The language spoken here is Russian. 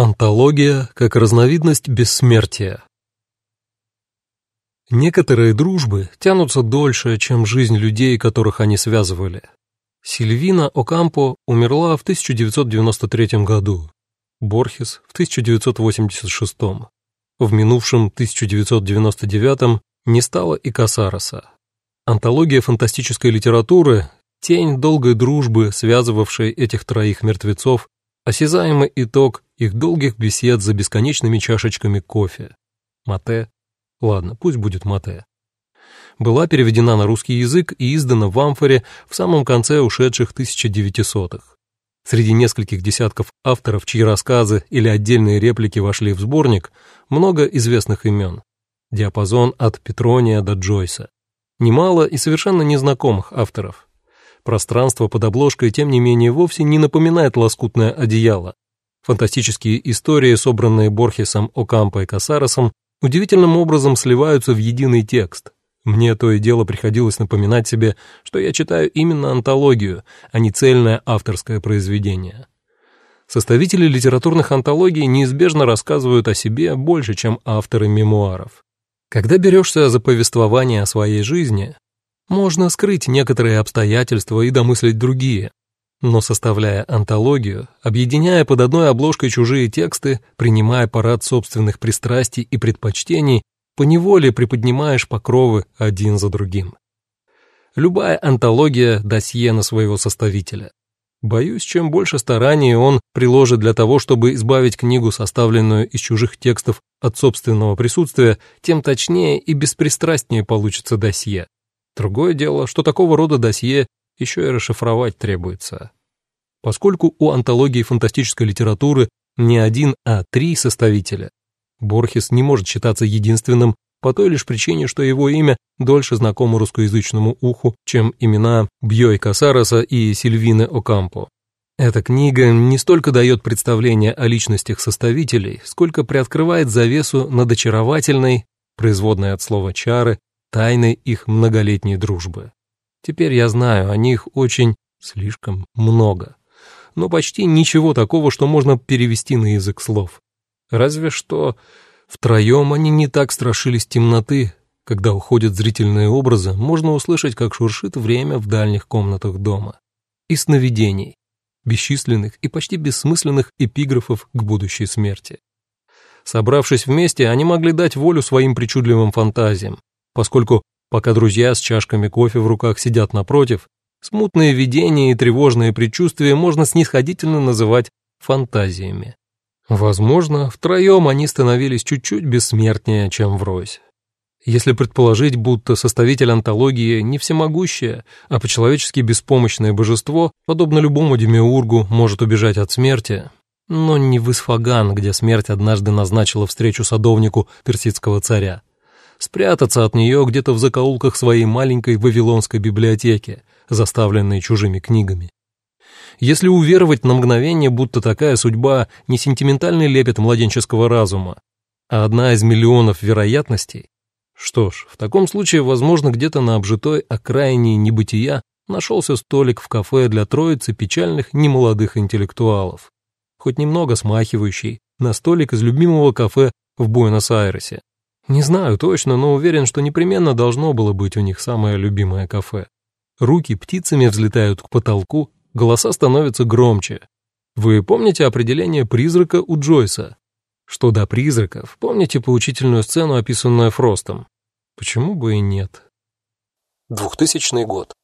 Антология как разновидность бессмертия Некоторые дружбы тянутся дольше, чем жизнь людей, которых они связывали. Сильвина Окампо умерла в 1993 году, Борхес в 1986. В минувшем 1999 не стало и Касароса. Антология фантастической литературы – тень долгой дружбы, связывавшей этих троих мертвецов, осязаемый итог их долгих бесед за бесконечными чашечками кофе. Мате. Ладно, пусть будет мате. Была переведена на русский язык и издана в амфоре в самом конце ушедших 1900-х. Среди нескольких десятков авторов, чьи рассказы или отдельные реплики вошли в сборник, много известных имен. Диапазон от Петрония до Джойса. Немало и совершенно незнакомых авторов. Пространство под обложкой, тем не менее, вовсе не напоминает лоскутное одеяло. Фантастические истории, собранные Борхесом, Окампо и Касаросом, удивительным образом сливаются в единый текст. Мне то и дело приходилось напоминать себе, что я читаю именно антологию, а не цельное авторское произведение. Составители литературных антологий неизбежно рассказывают о себе больше, чем авторы мемуаров. Когда берешься за повествование о своей жизни, можно скрыть некоторые обстоятельства и домыслить другие, но составляя антологию, объединяя под одной обложкой чужие тексты, принимая парад собственных пристрастий и предпочтений, поневоле приподнимаешь покровы один за другим. Любая антология – досье на своего составителя. Боюсь, чем больше стараний он приложит для того, чтобы избавить книгу, составленную из чужих текстов, от собственного присутствия, тем точнее и беспристрастнее получится досье. Другое дело, что такого рода досье еще и расшифровать требуется. Поскольку у антологии фантастической литературы не один, а три составителя, Борхес не может считаться единственным по той лишь причине, что его имя дольше знакомо русскоязычному уху, чем имена Бьёй Касароса и Сильвины Окампо. Эта книга не столько дает представление о личностях составителей, сколько приоткрывает завесу над очаровательной, производной от слова «чары», тайной их многолетней дружбы. Теперь я знаю о них очень, слишком много, но почти ничего такого, что можно перевести на язык слов. Разве что втроем они не так страшились темноты, когда уходят зрительные образы, можно услышать, как шуршит время в дальних комнатах дома. И сновидений, бесчисленных и почти бессмысленных эпиграфов к будущей смерти. Собравшись вместе, они могли дать волю своим причудливым фантазиям, поскольку Пока друзья с чашками кофе в руках сидят напротив, смутные видения и тревожные предчувствия можно снисходительно называть фантазиями. Возможно, втроем они становились чуть-чуть бессмертнее, чем врозь. Если предположить, будто составитель антологии не всемогущее, а по-человечески беспомощное божество, подобно любому демиургу, может убежать от смерти, но не в Исфаган, где смерть однажды назначила встречу садовнику персидского царя, спрятаться от нее где-то в закоулках своей маленькой вавилонской библиотеки, заставленной чужими книгами. Если уверовать на мгновение, будто такая судьба не сентиментальный лепет младенческого разума, а одна из миллионов вероятностей, что ж, в таком случае, возможно, где-то на обжитой окраине небытия нашелся столик в кафе для троицы печальных немолодых интеллектуалов, хоть немного смахивающий на столик из любимого кафе в Буэнос-Айресе. Не знаю точно, но уверен, что непременно должно было быть у них самое любимое кафе. Руки птицами взлетают к потолку, голоса становятся громче. Вы помните определение призрака у Джойса? Что до призраков, помните поучительную сцену, описанную Фростом? Почему бы и нет? 2000 год.